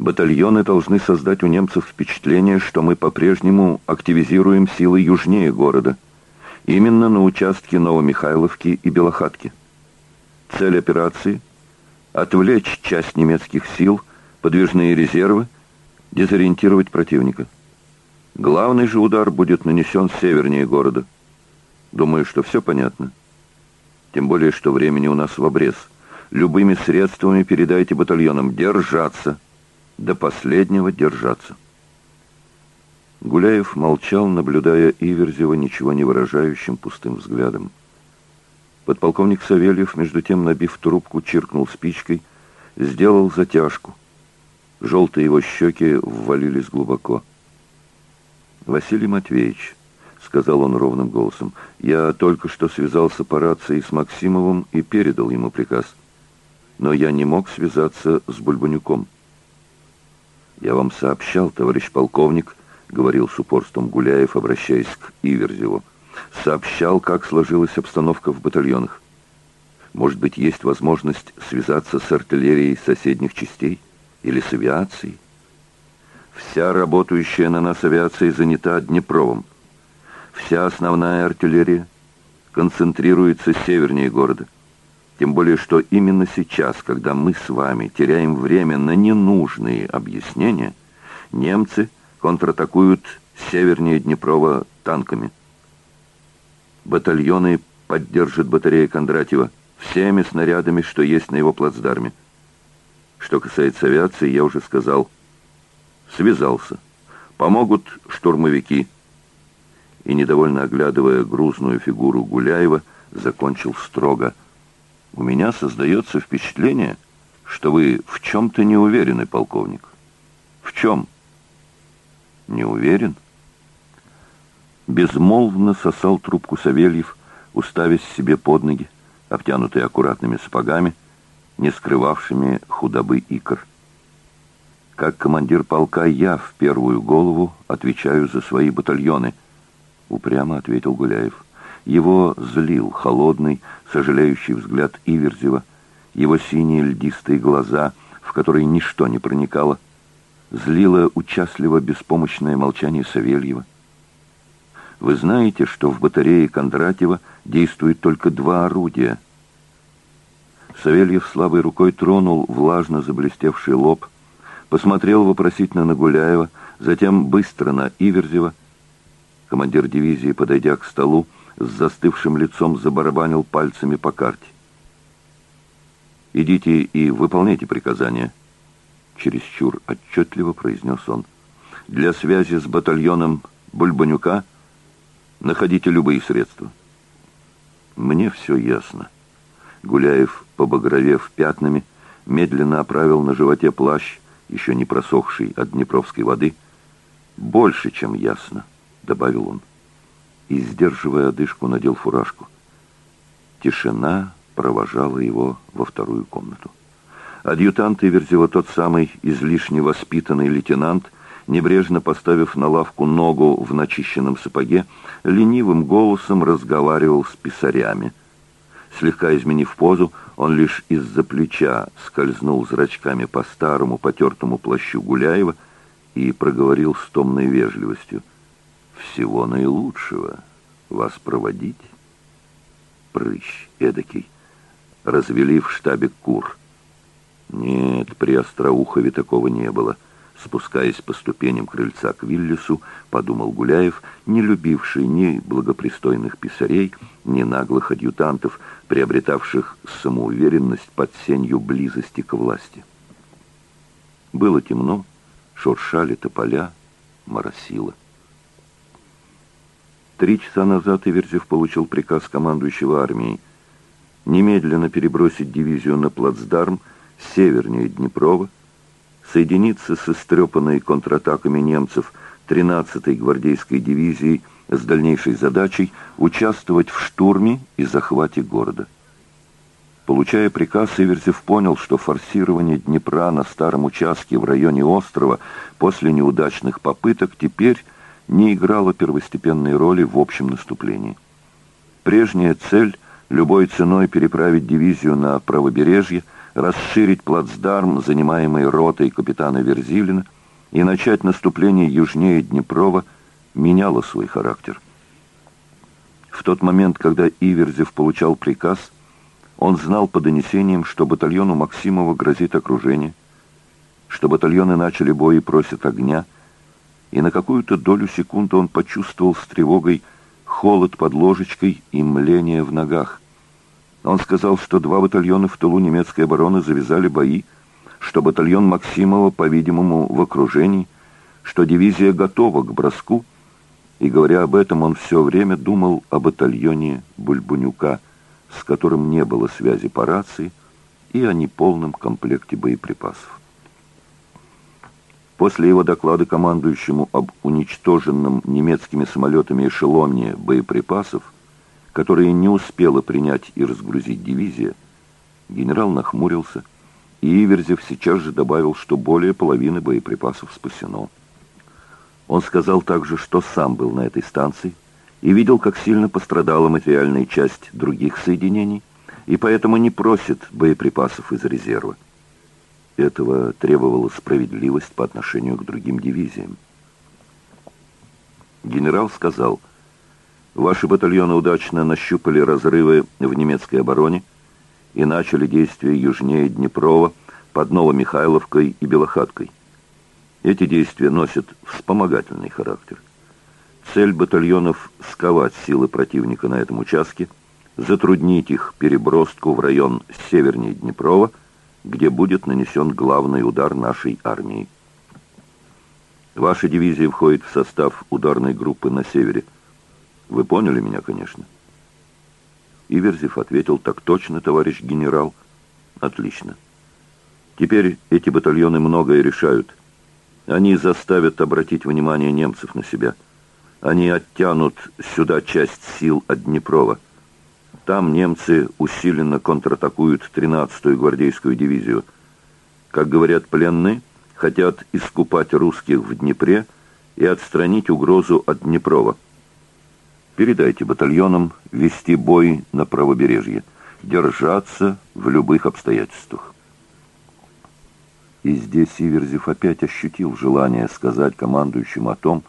Батальоны должны создать у немцев впечатление, что мы по-прежнему активизируем силы южнее города, именно на участке Новомихайловки и Белохатки. Цель операции — отвлечь часть немецких сил, подвижные резервы, дезориентировать противника. Главный же удар будет нанесен севернее города. Думаю, что все понятно. Тем более, что времени у нас в обрез. Любыми средствами передайте батальонам держаться. До последнего держаться. Гуляев молчал, наблюдая Иверзева ничего не выражающим пустым взглядом. Подполковник Савельев, между тем, набив трубку, чиркнул спичкой, сделал затяжку. Желтые его щеки ввалились глубоко. «Василий Матвеевич», — сказал он ровным голосом, — «я только что связался по рации с Максимовым и передал ему приказ. Но я не мог связаться с Бульбанюком». «Я вам сообщал, товарищ полковник», — говорил с упорством Гуляев, обращаясь к Иверзеву, — «сообщал, как сложилась обстановка в батальонах. Может быть, есть возможность связаться с артиллерией соседних частей или с авиацией?» Вся работающая на нас авиация занята Днепровым. Вся основная артиллерия концентрируется севернее города. Тем более, что именно сейчас, когда мы с вами теряем время на ненужные объяснения, немцы контратакуют севернее Днепрова танками. Батальоны поддержит батарея Кондратьева всеми снарядами, что есть на его плацдарме. Что касается авиации, я уже сказал – Связался. Помогут штурмовики. И, недовольно оглядывая грузную фигуру Гуляева, закончил строго. «У меня создается впечатление, что вы в чем-то не уверены, полковник». «В чем?» «Не уверен?» Безмолвно сосал трубку Савельев, уставясь себе под ноги, обтянутые аккуратными сапогами, не скрывавшими худобы икр. Как командир полка я в первую голову отвечаю за свои батальоны, упрямо ответил Гуляев. Его злил холодный, сожалеющий взгляд Иверзева, его синие льдистые глаза, в которые ничто не проникало, злило участливо беспомощное молчание Савельева. Вы знаете, что в батарее Кондратьева действует только два орудия. Савельев слабой рукой тронул влажно заблестевший лоб, посмотрел вопросительно на Гуляева, затем быстро на Иверзева. Командир дивизии, подойдя к столу, с застывшим лицом забарабанил пальцами по карте. «Идите и выполняйте приказания», — чересчур отчетливо произнес он. «Для связи с батальоном Бульбанюка находите любые средства». «Мне все ясно». Гуляев, побагровев пятнами, медленно оправил на животе плащ, еще не просохший от Днепровской воды, больше, чем ясно, — добавил он. И, сдерживая одышку, надел фуражку. Тишина провожала его во вторую комнату. Адъютант Иверзева, тот самый излишне воспитанный лейтенант, небрежно поставив на лавку ногу в начищенном сапоге, ленивым голосом разговаривал с писарями. Слегка изменив позу, он лишь из-за плеча скользнул зрачками по старому потертому плащу Гуляева и проговорил с томной вежливостью. «Всего наилучшего. Вас проводить?» Прыщ эдакий. Развели в штабе кур. Нет, при Остроухове такого не было. Спускаясь по ступеням крыльца к Виллису, подумал Гуляев, не любивший ни благопристойных писарей, ни наглых адъютантов, приобретавших самоуверенность под сенью близости к власти. Было темно, шуршали тополя, моросило. Три часа назад Иверзев получил приказ командующего армией немедленно перебросить дивизию на плацдарм севернее Днепрова, соединиться с истрепанной контратаками немцев 13-й гвардейской дивизией с дальнейшей задачей участвовать в штурме и захвате города. Получая приказ, Иверзев понял, что форсирование Днепра на старом участке в районе острова после неудачных попыток теперь не играло первостепенной роли в общем наступлении. Прежняя цель – любой ценой переправить дивизию на правобережье – расширить плацдарм, занимаемый ротой капитана Верзилина, и начать наступление южнее Днепрова меняло свой характер. В тот момент, когда Иверзев получал приказ, он знал по донесениям, что батальону Максимова грозит окружение, что батальоны начали бой и просят огня, и на какую-то долю секунды он почувствовал с тревогой холод под ложечкой и мление в ногах. Он сказал, что два батальона в тылу немецкой обороны завязали бои, что батальон Максимова, по-видимому, в окружении, что дивизия готова к броску, и, говоря об этом, он все время думал о батальоне Бульбунюка, с которым не было связи по рации, и о неполном комплекте боеприпасов. После его доклада командующему об уничтоженном немецкими самолетами эшелоне боеприпасов, которые не успела принять и разгрузить дивизия, генерал нахмурился, и Иверзев сейчас же добавил, что более половины боеприпасов спасено. Он сказал также, что сам был на этой станции и видел, как сильно пострадала материальная часть других соединений, и поэтому не просит боеприпасов из резерва. Этого требовала справедливость по отношению к другим дивизиям. Генерал сказал, «Ваши батальоны удачно нащупали разрывы в немецкой обороне, и начали действия южнее Днепрова под Новомихайловкой и Белохаткой. Эти действия носят вспомогательный характер. Цель батальонов — сковать силы противника на этом участке, затруднить их переброску в район севернее Днепрова, где будет нанесен главный удар нашей армии. Ваша дивизия входит в состав ударной группы на севере. Вы поняли меня, конечно?» Иверзев ответил, так точно, товарищ генерал. Отлично. Теперь эти батальоны многое решают. Они заставят обратить внимание немцев на себя. Они оттянут сюда часть сил от Днепрова. Там немцы усиленно контратакуют 13-ю гвардейскую дивизию. Как говорят пленные, хотят искупать русских в Днепре и отстранить угрозу от Днепрова. Передайте батальонам вести бой на правобережье, держаться в любых обстоятельствах. И здесь Иверзев опять ощутил желание сказать командующим о том,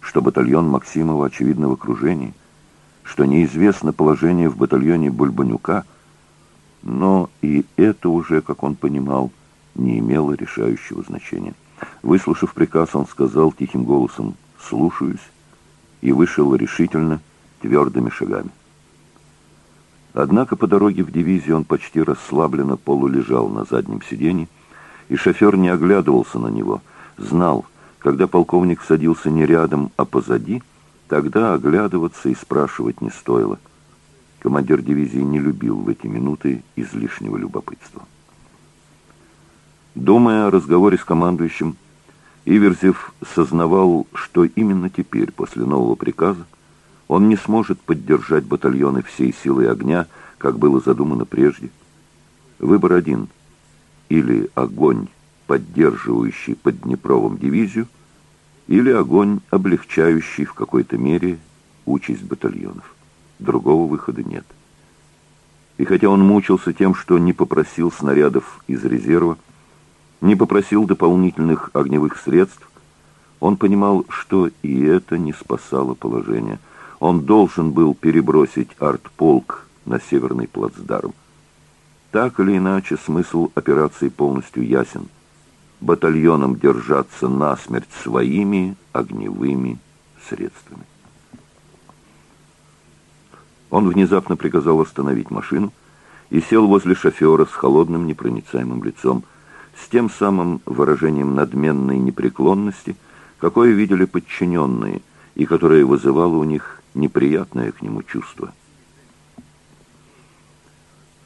что батальон Максимова, очевидно, в окружении, что неизвестно положение в батальоне Бульбанюка, но и это уже, как он понимал, не имело решающего значения. Выслушав приказ, он сказал тихим голосом «слушаюсь» и вышел решительно, твердыми шагами. Однако по дороге в дивизию он почти расслабленно полулежал на заднем сиденье, и шофер не оглядывался на него, знал, когда полковник садился не рядом, а позади, тогда оглядываться и спрашивать не стоило. Командир дивизии не любил в эти минуты излишнего любопытства. Думая о разговоре с командующим, Иверзев сознавал, что именно теперь, после нового приказа, он не сможет поддержать батальоны всей силой огня, как было задумано прежде. Выбор один. Или огонь, поддерживающий под Днепровым дивизию, или огонь, облегчающий в какой-то мере участь батальонов. Другого выхода нет. И хотя он мучился тем, что не попросил снарядов из резерва, не попросил дополнительных огневых средств, он понимал, что и это не спасало положение. Он должен был перебросить артполк на северный плацдарм. Так или иначе, смысл операции полностью ясен. Батальонам держаться насмерть своими огневыми средствами. Он внезапно приказал остановить машину и сел возле шофера с холодным непроницаемым лицом, с тем самым выражением надменной непреклонности, какое видели подчиненные, и которое вызывало у них неприятное к нему чувство.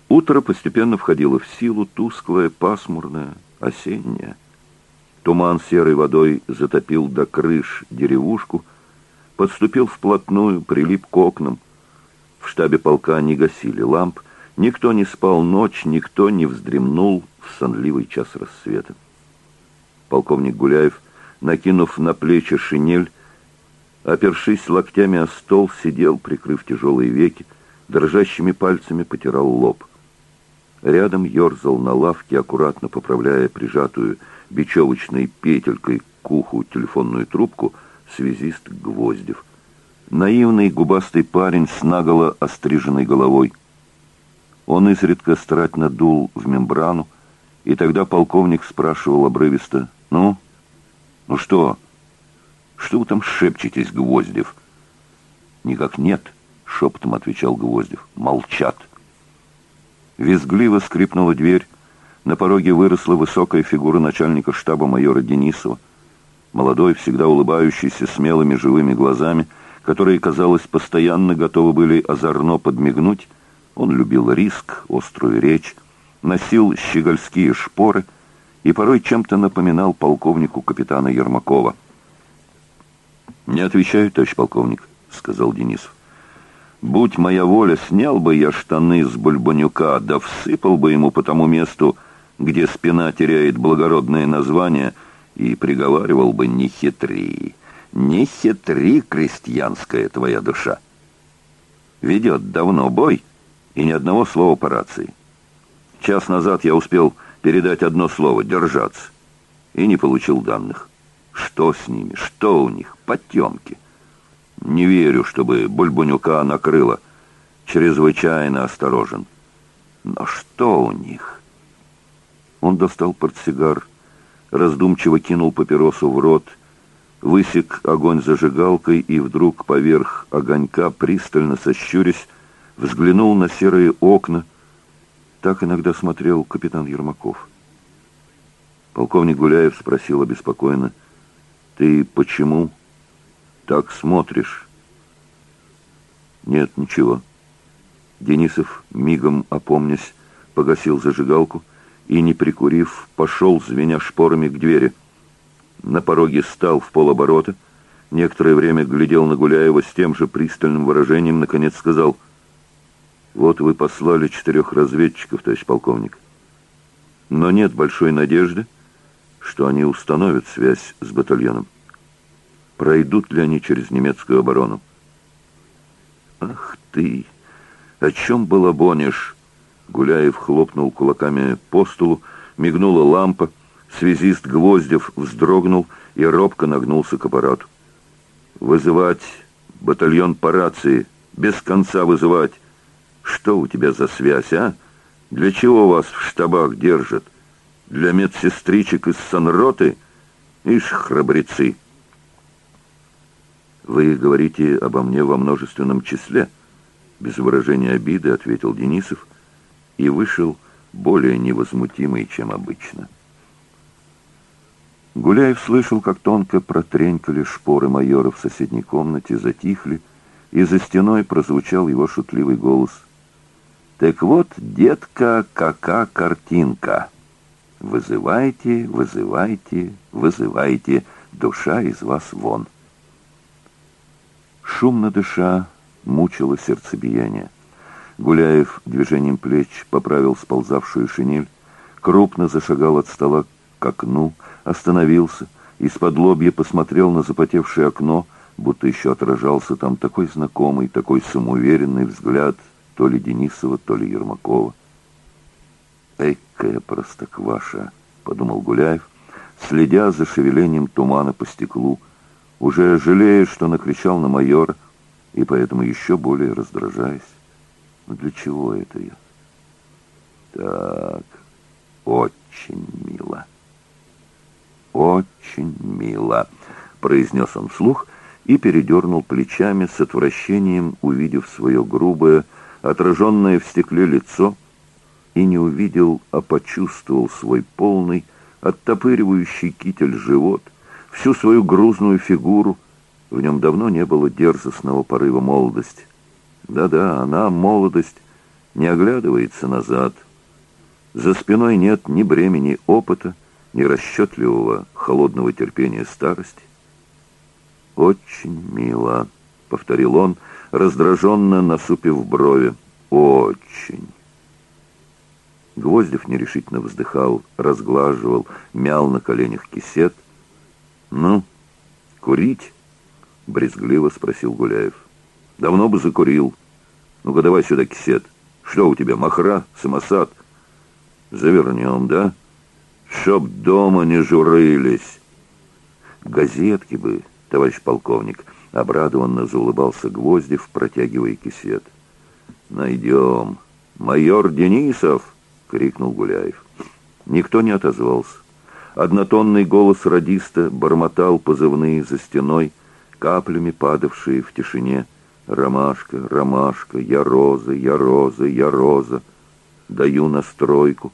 Утро постепенно входило в силу, тусклое, пасмурное, осеннее. Туман серой водой затопил до крыш деревушку, подступил вплотную, прилип к окнам. В штабе полка не гасили ламп, никто не спал ночь, никто не вздремнул в сонливый час рассвета. Полковник Гуляев, накинув на плечи шинель, опершись локтями о стол, сидел, прикрыв тяжелые веки, дрожащими пальцами потирал лоб. Рядом ерзал на лавке, аккуратно поправляя прижатую бечевочной петелькой к уху телефонную трубку, связист Гвоздев. Наивный губастый парень с наголо остриженной головой. Он изредка старательно дул в мембрану, и тогда полковник спрашивал обрывисто, «Ну? Ну что? Что вы там шепчетесь, Гвоздев?» «Никак нет», — шепотом отвечал Гвоздев. «Молчат». Визгливо скрипнула дверь. На пороге выросла высокая фигура начальника штаба майора Денисова. Молодой, всегда улыбающийся смелыми живыми глазами, которые, казалось, постоянно готовы были озорно подмигнуть. Он любил риск, острую речь, носил щегольские шпоры и порой чем-то напоминал полковнику капитана Ермакова. «Не отвечаю, товарищ полковник», — сказал Денисов. «Будь моя воля, снял бы я штаны с бульбанюка, да всыпал бы ему по тому месту, где спина теряет благородное название, и приговаривал бы «не хитри, не хитри, крестьянская твоя душа». Ведет давно бой, и ни одного слова по рации. Час назад я успел передать одно слово «держаться» и не получил данных. Что с ними? Что у них? Потемки. Не верю, чтобы Бульбунюка накрыло. Чрезвычайно осторожен. Но что у них? Он достал портсигар, раздумчиво кинул папиросу в рот, высек огонь зажигалкой и вдруг поверх огонька, пристально сощурясь, взглянул на серые окна. Так иногда смотрел капитан Ермаков. Полковник Гуляев спросил обеспокоенно, «Ты почему так смотришь?» «Нет, ничего». Денисов, мигом опомнясь, погасил зажигалку и, не прикурив, пошел, звеня шпорами к двери. На пороге стал в полоборота, некоторое время глядел на Гуляева с тем же пристальным выражением, наконец сказал, «Вот вы послали четырех разведчиков, товарищ полковник. Но нет большой надежды, что они установят связь с батальоном. Пройдут ли они через немецкую оборону? «Ах ты! О чем балабонишь?» Гуляев хлопнул кулаками по столу, мигнула лампа, связист Гвоздев вздрогнул и робко нагнулся к аппарату. «Вызывать батальон по рации, без конца вызывать. Что у тебя за связь, а? Для чего вас в штабах держат?» Для медсестричек из санроты? Ишь, храбрецы!» «Вы говорите обо мне во множественном числе», — без выражения обиды ответил Денисов и вышел более невозмутимый, чем обычно. Гуляев слышал, как тонко протренькали шпоры майора в соседней комнате, затихли, и за стеной прозвучал его шутливый голос. «Так вот, детка, кака картинка!» Вызывайте, вызывайте, вызывайте, душа из вас вон. Шумно дыша, мучило сердцебиение. Гуляев движением плеч поправил сползавшую шинель, крупно зашагал от стола к окну, остановился, из-под лобья посмотрел на запотевшее окно, будто еще отражался там такой знакомый, такой самоуверенный взгляд то ли Денисова, то ли Ермакова. «Экая простокваша», — подумал Гуляев, следя за шевелением тумана по стеклу, уже жалея, что накричал на майора, и поэтому еще более раздражаясь. Но «Ну, для чего это я? Так, очень мило. Очень мило, произнес он вслух и передернул плечами с отвращением, увидев свое грубое, отраженное в стекле лицо, и не увидел, а почувствовал свой полный, оттопыривающий китель живот, всю свою грузную фигуру. В нем давно не было дерзостного порыва молодости. Да-да, она, молодость, не оглядывается назад. За спиной нет ни бремени опыта, ни расчетливого холодного терпения старости. «Очень мило», — повторил он, раздраженно насупив брови. «Очень». Гвоздев нерешительно вздыхал, разглаживал, мял на коленях кисет. «Ну, курить?» — брезгливо спросил Гуляев. «Давно бы закурил. Ну-ка давай сюда кисет. Что у тебя, махра, самосад? Завернем, да? Чтоб дома не журылись. Газетки бы, товарищ полковник, обрадованно заулыбался Гвоздев, протягивая кисет. Найдем. Майор Денисов! — крикнул Гуляев. Никто не отозвался. Однотонный голос радиста бормотал позывные за стеной, каплями падавшие в тишине. «Ромашка, ромашка, я роза, я роза, я роза. Даю настройку.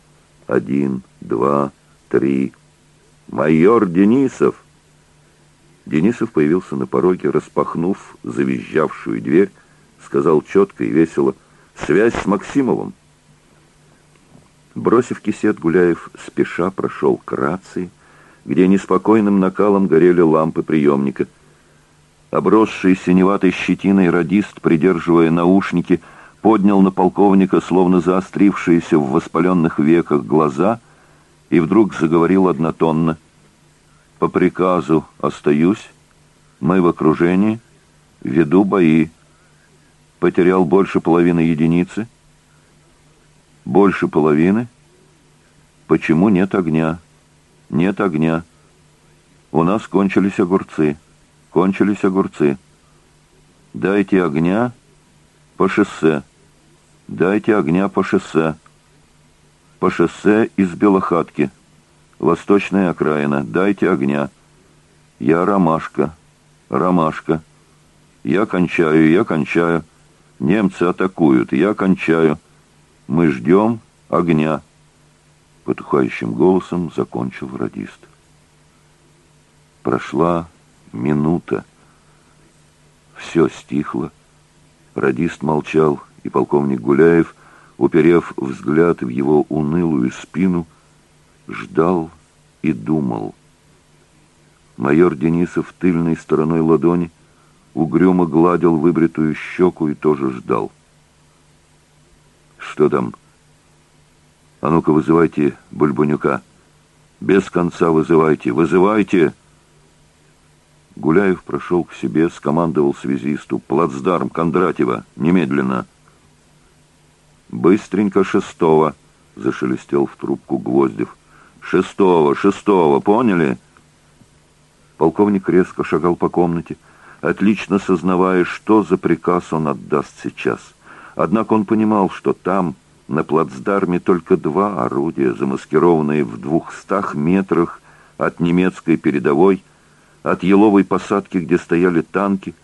Один, два, три. Майор Денисов!» Денисов появился на пороге, распахнув завизжавшую дверь, сказал четко и весело «Связь с Максимовым!» Бросив кисет, Гуляев спеша прошел к рации, где неспокойным накалом горели лампы приемника. Обросший синеватой щетиной радист, придерживая наушники, поднял на полковника, словно заострившиеся в воспаленных веках глаза, и вдруг заговорил однотонно. «По приказу остаюсь, мы в окружении, веду бои. Потерял больше половины единицы» Больше половины? Почему нет огня? Нет огня. У нас кончились огурцы. Кончились огурцы. Дайте огня по шоссе. Дайте огня по шоссе. По шоссе из Белохатки. Восточная окраина. Дайте огня. Я ромашка. Ромашка. Я кончаю, я кончаю. Немцы атакуют. Я кончаю. Мы ждем огня», — потухающим голосом закончил радист. Прошла минута. Все стихло. Радист молчал, и полковник Гуляев, уперев взгляд в его унылую спину, ждал и думал. Майор Денисов тыльной стороной ладони угрюмо гладил выбритую щеку и тоже ждал. Что там? А ну-ка, вызывайте Бульбанюка. Без конца вызывайте, вызывайте!» Гуляев прошел к себе, скомандовал связисту. «Плацдарм Кондратьева! Немедленно!» «Быстренько шестого!» — зашелестел в трубку Гвоздев. «Шестого! Шестого! Поняли?» Полковник резко шагал по комнате, отлично сознавая, что за приказ он отдаст сейчас. Однако он понимал, что там, на плацдарме, только два орудия, замаскированные в двухстах метрах от немецкой передовой, от еловой посадки, где стояли танки,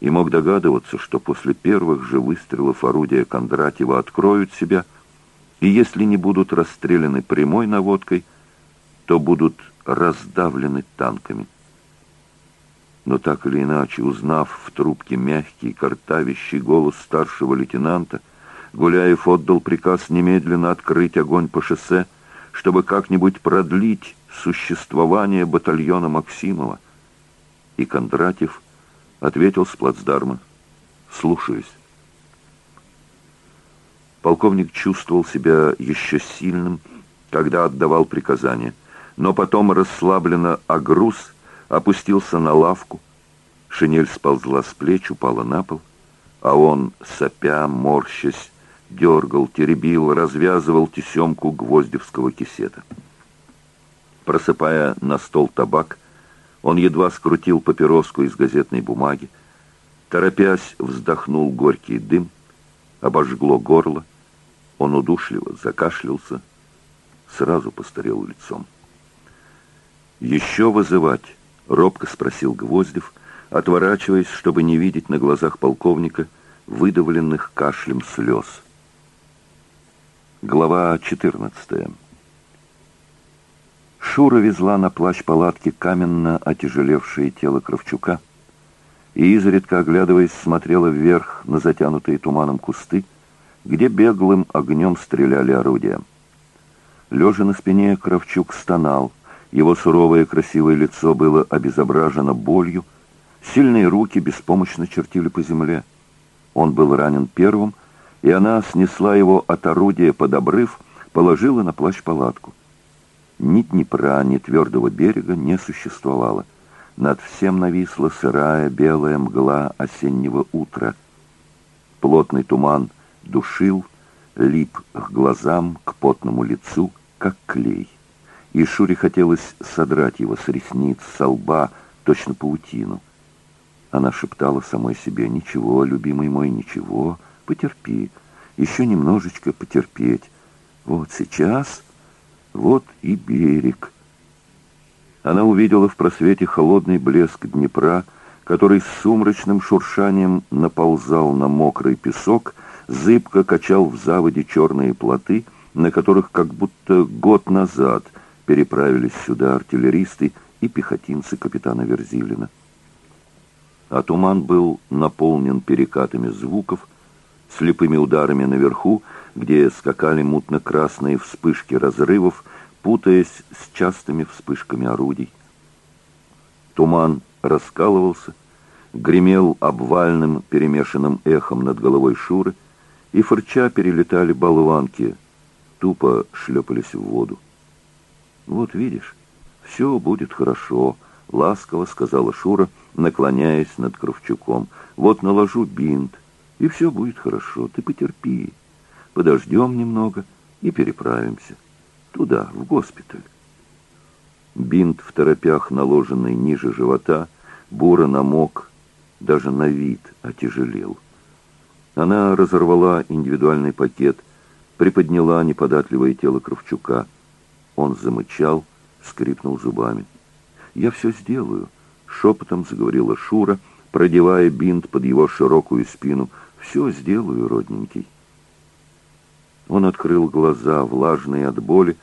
и мог догадываться, что после первых же выстрелов орудия Кондратьева откроют себя, и если не будут расстреляны прямой наводкой, то будут раздавлены танками но так или иначе, узнав в трубке мягкий, картавящий голос старшего лейтенанта, Гуляев отдал приказ немедленно открыть огонь по шоссе, чтобы как-нибудь продлить существование батальона Максимова. И Кондратьев ответил с плацдарма «Слушаюсь». Полковник чувствовал себя еще сильным, когда отдавал приказания, но потом расслабленно огруз опустился на лавку, шинель сползла с плеч, упала на пол, а он, сопя, морщась, дергал, теребил, развязывал тесемку гвоздевского кисета. Просыпая на стол табак, он едва скрутил папироску из газетной бумаги, торопясь, вздохнул горький дым, обожгло горло, он удушливо закашлялся, сразу постарел лицом. «Еще вызывать?» — робко спросил Гвоздев, отворачиваясь, чтобы не видеть на глазах полковника выдавленных кашлем слез. Глава 14 Шура везла на плащ палатки каменно отяжелевшее тело Кравчука и, изредка оглядываясь, смотрела вверх на затянутые туманом кусты, где беглым огнем стреляли орудия. Лежа на спине, Кравчук стонал, его суровое красивое лицо было обезображено болью, сильные руки беспомощно чертили по земле. Он был ранен первым, и она снесла его от орудия под обрыв, положила на плащ-палатку. Ни Днепра, ни твердого берега не существовало. Над всем нависла сырая белая мгла осеннего утра. Плотный туман душил, лип к глазам, к потному лицу, как клей. И Шуре хотелось содрать его с ресниц, со лба, точно паутину. Она шептала самой себе, «Ничего, любимый мой, ничего, потерпи, еще немножечко потерпеть. Вот сейчас, вот и берег». Она увидела в просвете холодный блеск Днепра, который с сумрачным шуршанием наползал на мокрый песок, зыбко качал в заводе черные плоты, на которых как будто год назад переправились сюда артиллеристы и пехотинцы капитана Верзилина. А туман был наполнен перекатами звуков, слепыми ударами наверху, где скакали мутно-красные вспышки разрывов, путаясь с частыми вспышками орудий. Туман раскалывался, гремел обвальным перемешанным эхом над головой Шуры, и фырча перелетали болванки, тупо шлепались в воду. «Вот видишь, все будет хорошо», — ласково сказала Шура, наклоняясь над Кравчуком. «Вот наложу бинт, и все будет хорошо. Ты потерпи. Подождем немного и переправимся. Туда, в госпиталь». Бинт в торопях, наложенный ниже живота, буро намок, даже на вид отяжелел. Она разорвала индивидуальный пакет, приподняла неподатливое тело Кравчука. Он замычал, скрипнул зубами. «Я все сделаю», — шепотом заговорила Шура, продевая бинт под его широкую спину. «Все сделаю, родненький». Он открыл глаза, влажные от боли,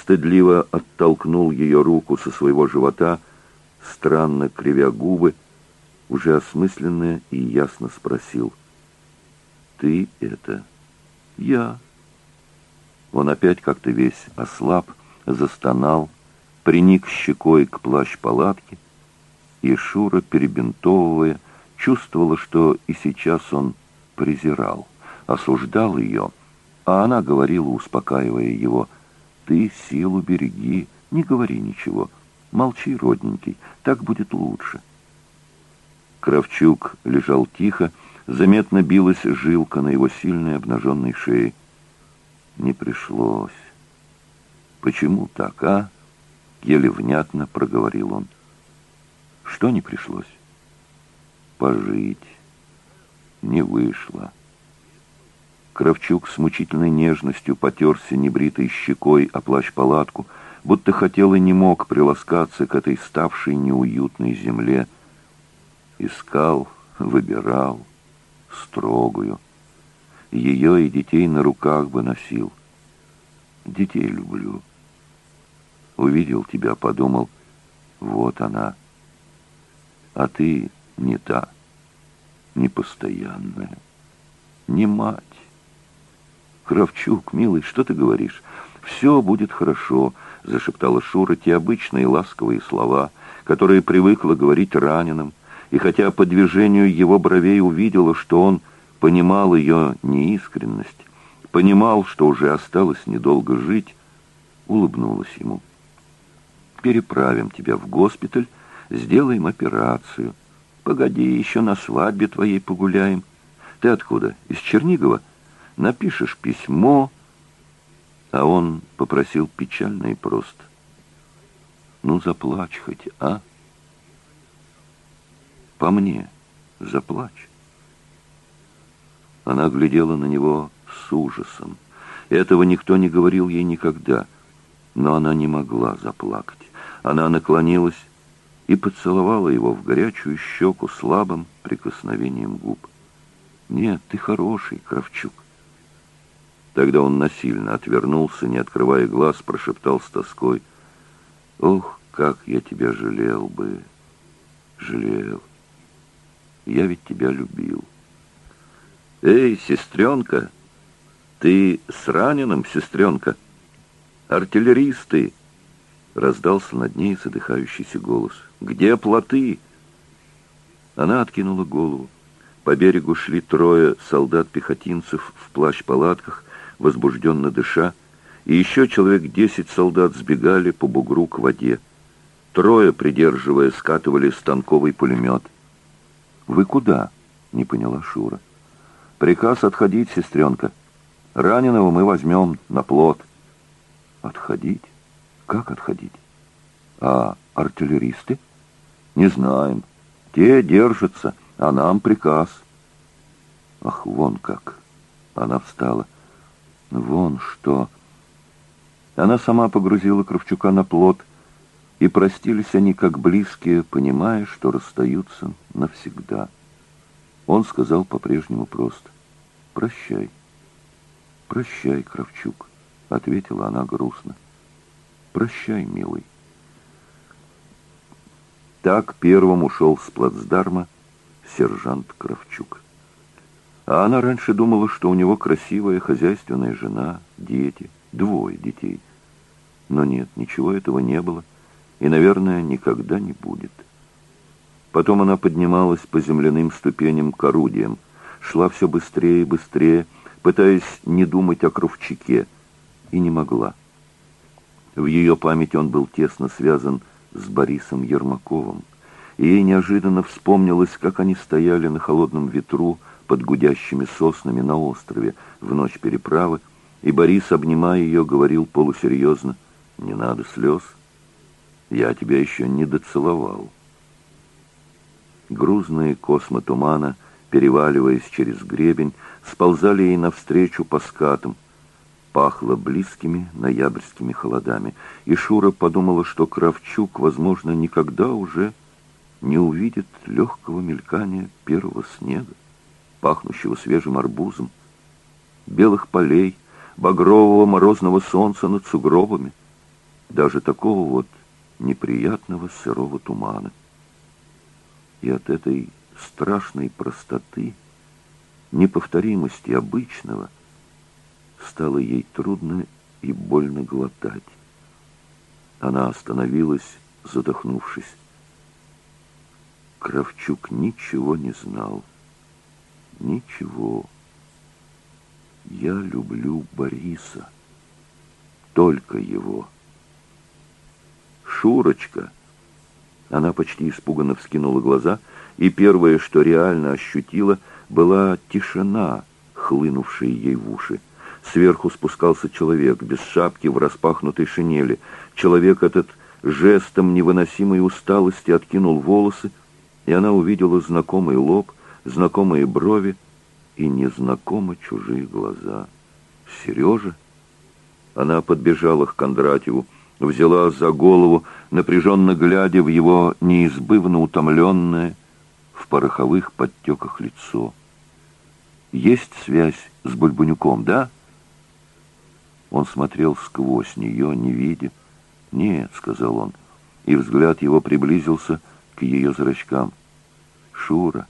стыдливо оттолкнул ее руку со своего живота, странно кривя губы, уже осмысленное и ясно спросил. «Ты это?» «Я». Он опять как-то весь ослаб, застонал, приник щекой к плащ-палатке, и Шура, перебинтовывая, чувствовала, что и сейчас он презирал, осуждал ее, а она говорила, успокаивая его, «Ты силу береги, не говори ничего, молчи, родненький, так будет лучше». Кравчук лежал тихо, заметно билась жилка на его сильной обнаженной шее. Не пришлось. «Почему так, а?» — еле внятно проговорил он. «Что не пришлось?» «Пожить. Не вышло». Кравчук с мучительной нежностью потерся небритой щекой о плащ-палатку, будто хотел и не мог приласкаться к этой ставшей неуютной земле. Искал, выбирал, строгую. Ее и детей на руках бы носил. Детей люблю. Увидел тебя, подумал, вот она. А ты не та, не постоянная, не мать. Кравчук, милый, что ты говоришь? Все будет хорошо, зашептала Шура те обычные ласковые слова, которые привыкла говорить раненым, и хотя по движению его бровей увидела, что он понимал ее неискренность, понимал, что уже осталось недолго жить, улыбнулась ему переправим тебя в госпиталь, сделаем операцию. Погоди, еще на свадьбе твоей погуляем. Ты откуда? Из Чернигова? Напишешь письмо. А он попросил печально и просто. Ну, заплачь хоть, а? По мне заплачь. Она глядела на него с ужасом. Этого никто не говорил ей никогда, но она не могла заплакать. Она наклонилась и поцеловала его в горячую щеку слабым прикосновением губ. «Нет, ты хороший, Кравчук». Тогда он насильно отвернулся, не открывая глаз, прошептал с тоской. «Ох, как я тебя жалел бы! Жалел! Я ведь тебя любил!» «Эй, сестренка! Ты с раненым, сестренка? Артиллеристы!» Раздался над ней задыхающийся голос. «Где плоты?» Она откинула голову. По берегу шли трое солдат-пехотинцев в плащ-палатках, возбужденно дыша, и еще человек десять солдат сбегали по бугру к воде. Трое, придерживая, скатывали станковый пулемет. «Вы куда?» — не поняла Шура. «Приказ отходить, сестренка. Раненого мы возьмем на плот. Отходить? Как отходить? А артиллеристы? Не знаем. Те держатся, а нам приказ. Ах, вон как. Она встала. Вон что. Она сама погрузила Кравчука на плот, и простились они как близкие, понимая, что расстаются навсегда. Он сказал по-прежнему просто «Прощай». «Прощай, Кравчук», — ответила она грустно. «Прощай, милый». Так первым ушел с плацдарма сержант Кравчук. А она раньше думала, что у него красивая хозяйственная жена, дети, двое детей. Но нет, ничего этого не было и, наверное, никогда не будет. Потом она поднималась по земляным ступеням к орудиям, шла все быстрее и быстрее, пытаясь не думать о Кровчаке, и не могла. В ее памяти он был тесно связан с Борисом Ермаковым, и ей неожиданно вспомнилось, как они стояли на холодном ветру под гудящими соснами на острове в ночь переправы, и Борис, обнимая ее, говорил полусерьезно, «Не надо слез, я тебя еще не доцеловал». Грузные космы тумана, переваливаясь через гребень, сползали ей навстречу по скатам, пахло близкими ноябрьскими холодами, и Шура подумала, что Кравчук, возможно, никогда уже не увидит легкого мелькания первого снега, пахнущего свежим арбузом, белых полей, багрового морозного солнца над сугробами, даже такого вот неприятного сырого тумана. И от этой страшной простоты, неповторимости обычного, стало ей трудно и больно глотать. Она остановилась, задохнувшись. Кравчук ничего не знал. Ничего. Я люблю Бориса. Только его. Шурочка. Она почти испуганно вскинула глаза, и первое, что реально ощутила, была тишина, хлынувшая ей в уши. Сверху спускался человек, без шапки, в распахнутой шинели. Человек этот жестом невыносимой усталости откинул волосы, и она увидела знакомый лоб, знакомые брови и незнакомо чужие глаза. «Сережа?» Она подбежала к Кондратьеву, взяла за голову, напряженно глядя в его неизбывно утомленное, в пороховых подтеках лицо. «Есть связь с Бульбанюком, да?» Он смотрел сквозь нее, не видя. «Нет», — сказал он, и взгляд его приблизился к ее зрачкам. «Шура,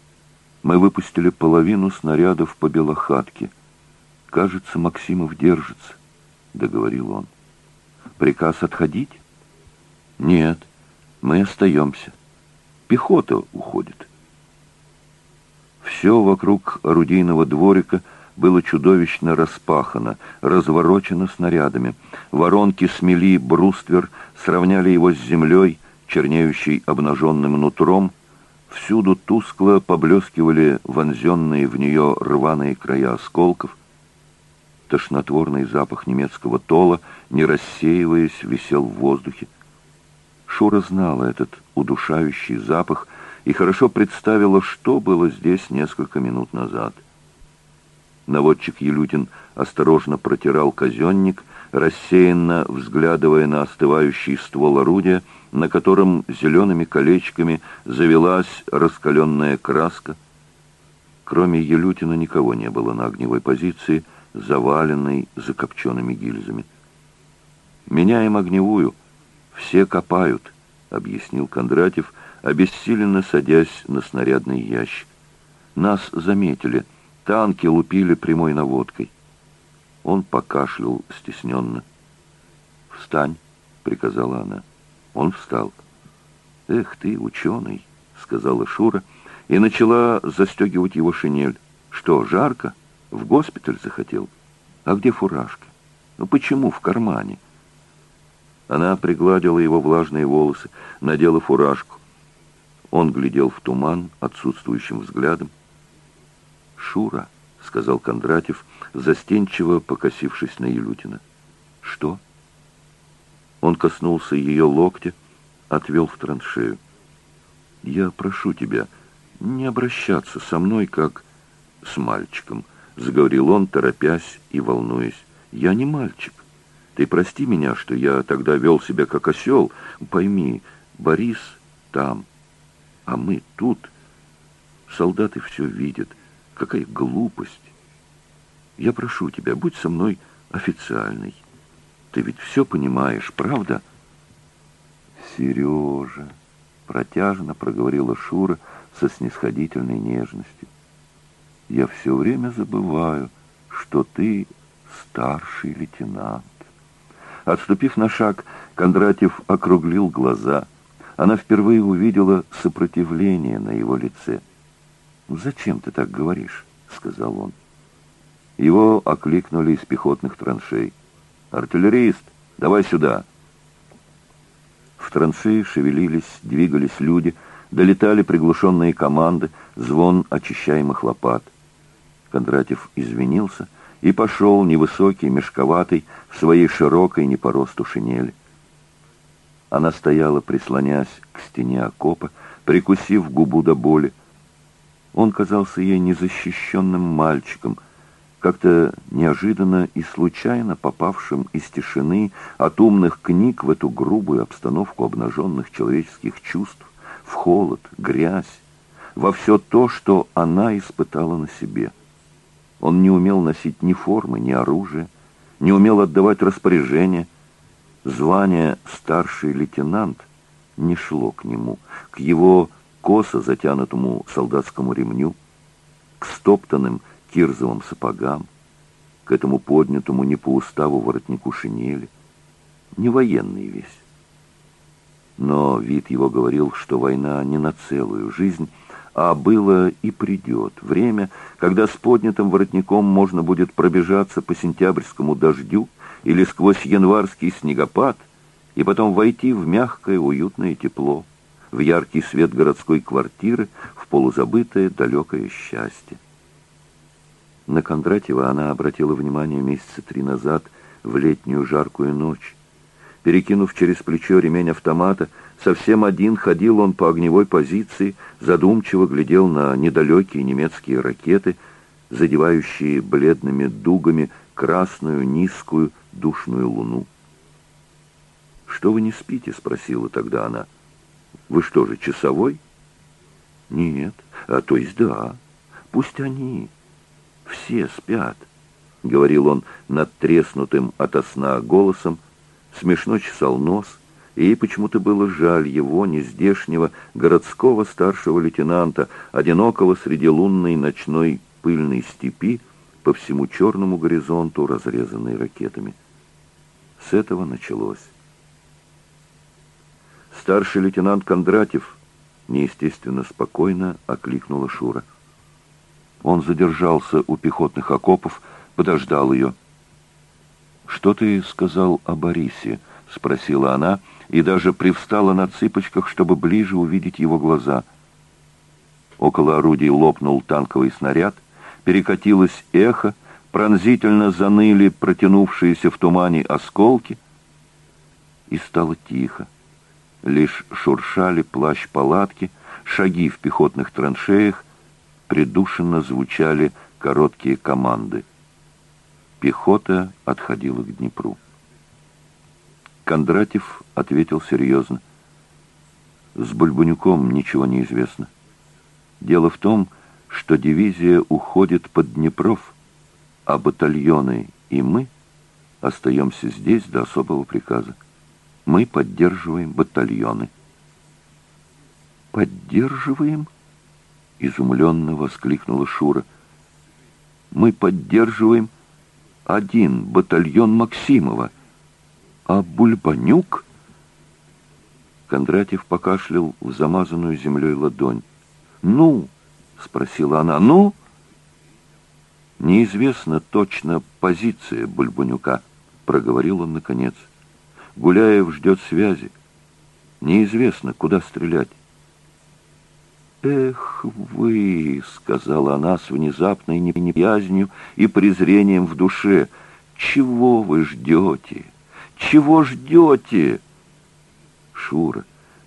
мы выпустили половину снарядов по Белохатке. Кажется, Максимов держится», — договорил он. «Приказ отходить?» «Нет, мы остаемся. Пехота уходит». Все вокруг орудийного дворика — было чудовищно распахано, разворочено снарядами. Воронки смели бруствер, сравняли его с землей, чернеющей обнаженным нутром. Всюду тускло поблескивали вонзенные в нее рваные края осколков. Тошнотворный запах немецкого тола, не рассеиваясь, висел в воздухе. Шура знала этот удушающий запах и хорошо представила, что было здесь несколько минут назад — Наводчик Елютин осторожно протирал казенник, рассеянно взглядывая на остывающий ствол орудия, на котором зелеными колечками завелась раскаленная краска. Кроме Елютина никого не было на огневой позиции, заваленной закопченными гильзами. «Меняем огневую. Все копают», — объяснил Кондратьев, обессиленно садясь на снарядный ящик. «Нас заметили». Танки лупили прямой наводкой. Он покашлял стесненно. «Встань!» — приказала она. Он встал. «Эх ты, ученый!» — сказала Шура и начала застегивать его шинель. «Что, жарко? В госпиталь захотел? А где фуражка? Ну почему в кармане?» Она пригладила его влажные волосы, надела фуражку. Он глядел в туман отсутствующим взглядом. «Шура», — сказал Кондратьев, застенчиво покосившись на Елютина. «Что?» Он коснулся ее локтя, отвел в траншею. «Я прошу тебя не обращаться со мной, как с мальчиком», — заговорил он, торопясь и волнуясь. «Я не мальчик. Ты прости меня, что я тогда вел себя как осел. Пойми, Борис там, а мы тут. Солдаты все видят. Какая глупость. Я прошу тебя, будь со мной официальной. Ты ведь все понимаешь, правда?» «Сережа», — протяжно проговорила Шура со снисходительной нежностью, «я все время забываю, что ты старший лейтенант». Отступив на шаг, Кондратьев округлил глаза. Она впервые увидела сопротивление на его лице. «Зачем ты так говоришь?» — сказал он. Его окликнули из пехотных траншей. «Артиллерист, давай сюда!» В траншеи шевелились, двигались люди, долетали приглушенные команды, звон очищаемых лопат. Кондратьев извинился и пошел, невысокий, мешковатый, в своей широкой не по росту шинели. Она стояла, прислонясь к стене окопа, прикусив губу до боли. Он казался ей незащищенным мальчиком — как-то неожиданно и случайно попавшим из тишины от умных книг в эту грубую обстановку обнаженных человеческих чувств, в холод, грязь, во все то, что она испытала на себе. Он не умел носить ни формы, ни оружия, не умел отдавать распоряжения. Звание «старший лейтенант» не шло к нему, к его косо затянутому солдатскому ремню, к стоптанным кирзовым сапогам, к этому поднятому не по уставу воротнику шинели. Не военный весь. Но вид его говорил, что война не на целую жизнь, а было и придет время, когда с поднятым воротником можно будет пробежаться по сентябрьскому дождю или сквозь январский снегопад, и потом войти в мягкое уютное тепло, в яркий свет городской квартиры, в полузабытое далекое счастье. На Кондратьева она обратила внимание месяца три назад, в летнюю жаркую ночь. Перекинув через плечо ремень автомата, совсем один ходил он по огневой позиции, задумчиво глядел на недалекие немецкие ракеты, задевающие бледными дугами красную, низкую, душную луну. «Что вы не спите?» — спросила тогда она. «Вы что же, часовой?» «Нет, а то есть да. Пусть они...» Все спят, — говорил он над треснутым ото сна голосом, смешно чесал нос, и почему-то было жаль его, нездешнего, городского старшего лейтенанта, одинокого среди лунной ночной пыльной степи, по всему черному горизонту, разрезанной ракетами. С этого началось. Старший лейтенант Кондратьев неестественно спокойно окликнула Шура. Он задержался у пехотных окопов, подождал ее. «Что ты сказал о Борисе?» — спросила она, и даже привстала на цыпочках, чтобы ближе увидеть его глаза. Около орудий лопнул танковый снаряд, перекатилось эхо, пронзительно заныли протянувшиеся в тумане осколки, и стало тихо. Лишь шуршали плащ палатки, шаги в пехотных траншеях, придушенно звучали короткие команды. Пехота отходила к Днепру. Кондратьев ответил серьезно. С Бульбанюком ничего не известно. Дело в том, что дивизия уходит под Днепров, а батальоны и мы остаемся здесь до особого приказа. Мы поддерживаем батальоны. «Поддерживаем?» — изумленно воскликнула Шура. «Мы поддерживаем один батальон Максимова, а Бульбанюк...» Кондратьев покашлял в замазанную землей ладонь. «Ну?» — спросила она. «Ну?» «Неизвестна точно позиция Бульбанюка», — проговорил он наконец. «Гуляев ждет связи. Неизвестно, куда стрелять. «Эх вы!» — сказала она с внезапной неприязнью и презрением в душе. «Чего вы ждете? Чего ждете?» «Шура,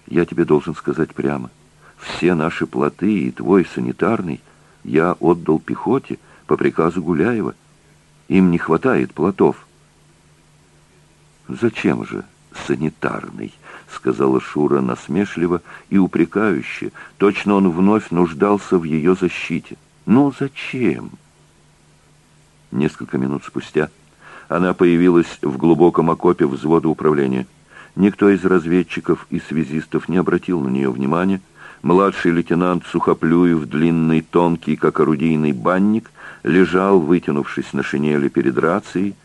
я тебе должен сказать прямо. Все наши плоты и твой санитарный я отдал пехоте по приказу Гуляева. Им не хватает плотов». «Зачем же санитарный?» — сказала Шура насмешливо и упрекающе. Точно он вновь нуждался в ее защите. «Ну зачем?» Несколько минут спустя она появилась в глубоком окопе взвода управления. Никто из разведчиков и связистов не обратил на нее внимания. Младший лейтенант Сухоплюев, длинный, тонкий, как орудийный банник, лежал, вытянувшись на шинели перед рацией,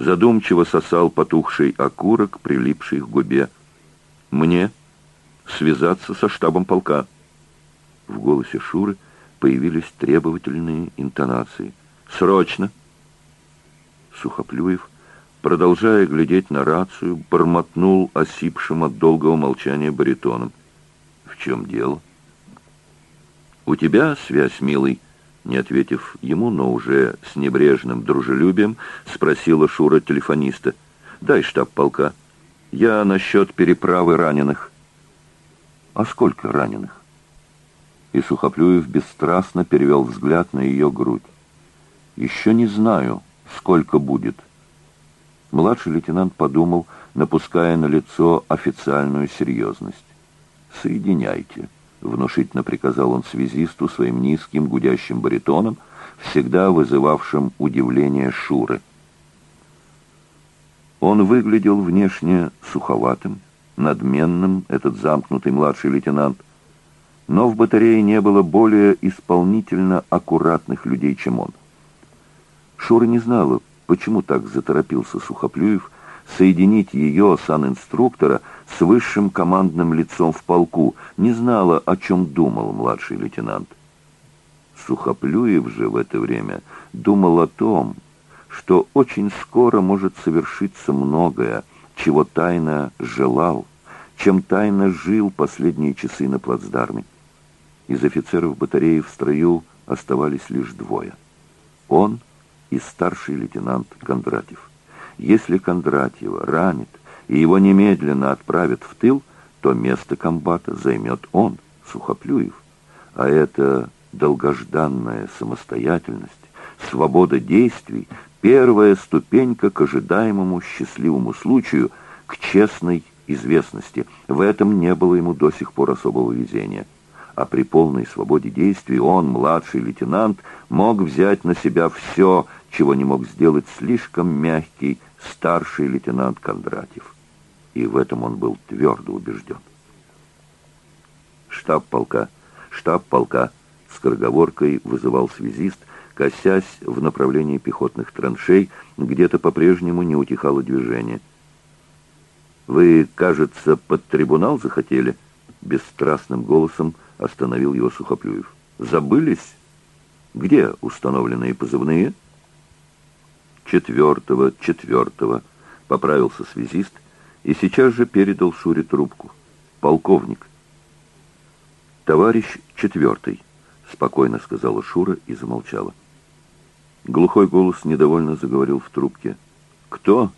задумчиво сосал потухший окурок, прилипший к губе. Мне связаться со штабом полка. В голосе Шуры появились требовательные интонации. Срочно! Сухоплюев, продолжая глядеть на рацию, бормотнул осипшим от долгого молчания баритоном. В чем дело? У тебя связь, милый? Не ответив ему, но уже с небрежным дружелюбием, спросила Шура телефониста. «Дай штаб полка». Я насчет переправы раненых. А сколько раненых? И Сухоплюев бесстрастно перевел взгляд на ее грудь. Еще не знаю, сколько будет. Младший лейтенант подумал, напуская на лицо официальную серьезность. «Соединяйте», — внушительно приказал он связисту своим низким гудящим баритоном, всегда вызывавшим удивление Шуры. Он выглядел внешне суховатым, надменным, этот замкнутый младший лейтенант. Но в батарее не было более исполнительно аккуратных людей, чем он. Шура не знала, почему так заторопился Сухоплюев соединить ее, санинструктора, с высшим командным лицом в полку, не знала, о чем думал младший лейтенант. Сухоплюев же в это время думал о том, что очень скоро может совершиться многое, чего тайно желал, чем тайно жил последние часы на плацдарме. Из офицеров батареи в строю оставались лишь двое. Он и старший лейтенант Кондратьев. Если Кондратьева ранит и его немедленно отправят в тыл, то место комбата займет он, Сухоплюев. А это долгожданная самостоятельность, свобода действий, Первая ступенька к ожидаемому счастливому случаю, к честной известности. В этом не было ему до сих пор особого везения. А при полной свободе действий он, младший лейтенант, мог взять на себя все, чего не мог сделать слишком мягкий старший лейтенант Кондратьев. И в этом он был твердо убежден. Штаб полка, штаб полка, скороговоркой вызывал связист, косясь в направлении пехотных траншей, где-то по-прежнему не утихало движение. «Вы, кажется, под трибунал захотели?» Бесстрастным голосом остановил его Сухоплюев. «Забылись? Где установленные позывные?» «Четвертого, четвертого», — поправился связист и сейчас же передал Шуре трубку. «Полковник». «Товарищ четвертый», — спокойно сказала Шура и замолчала. Глухой голос недовольно заговорил в трубке. «Кто?»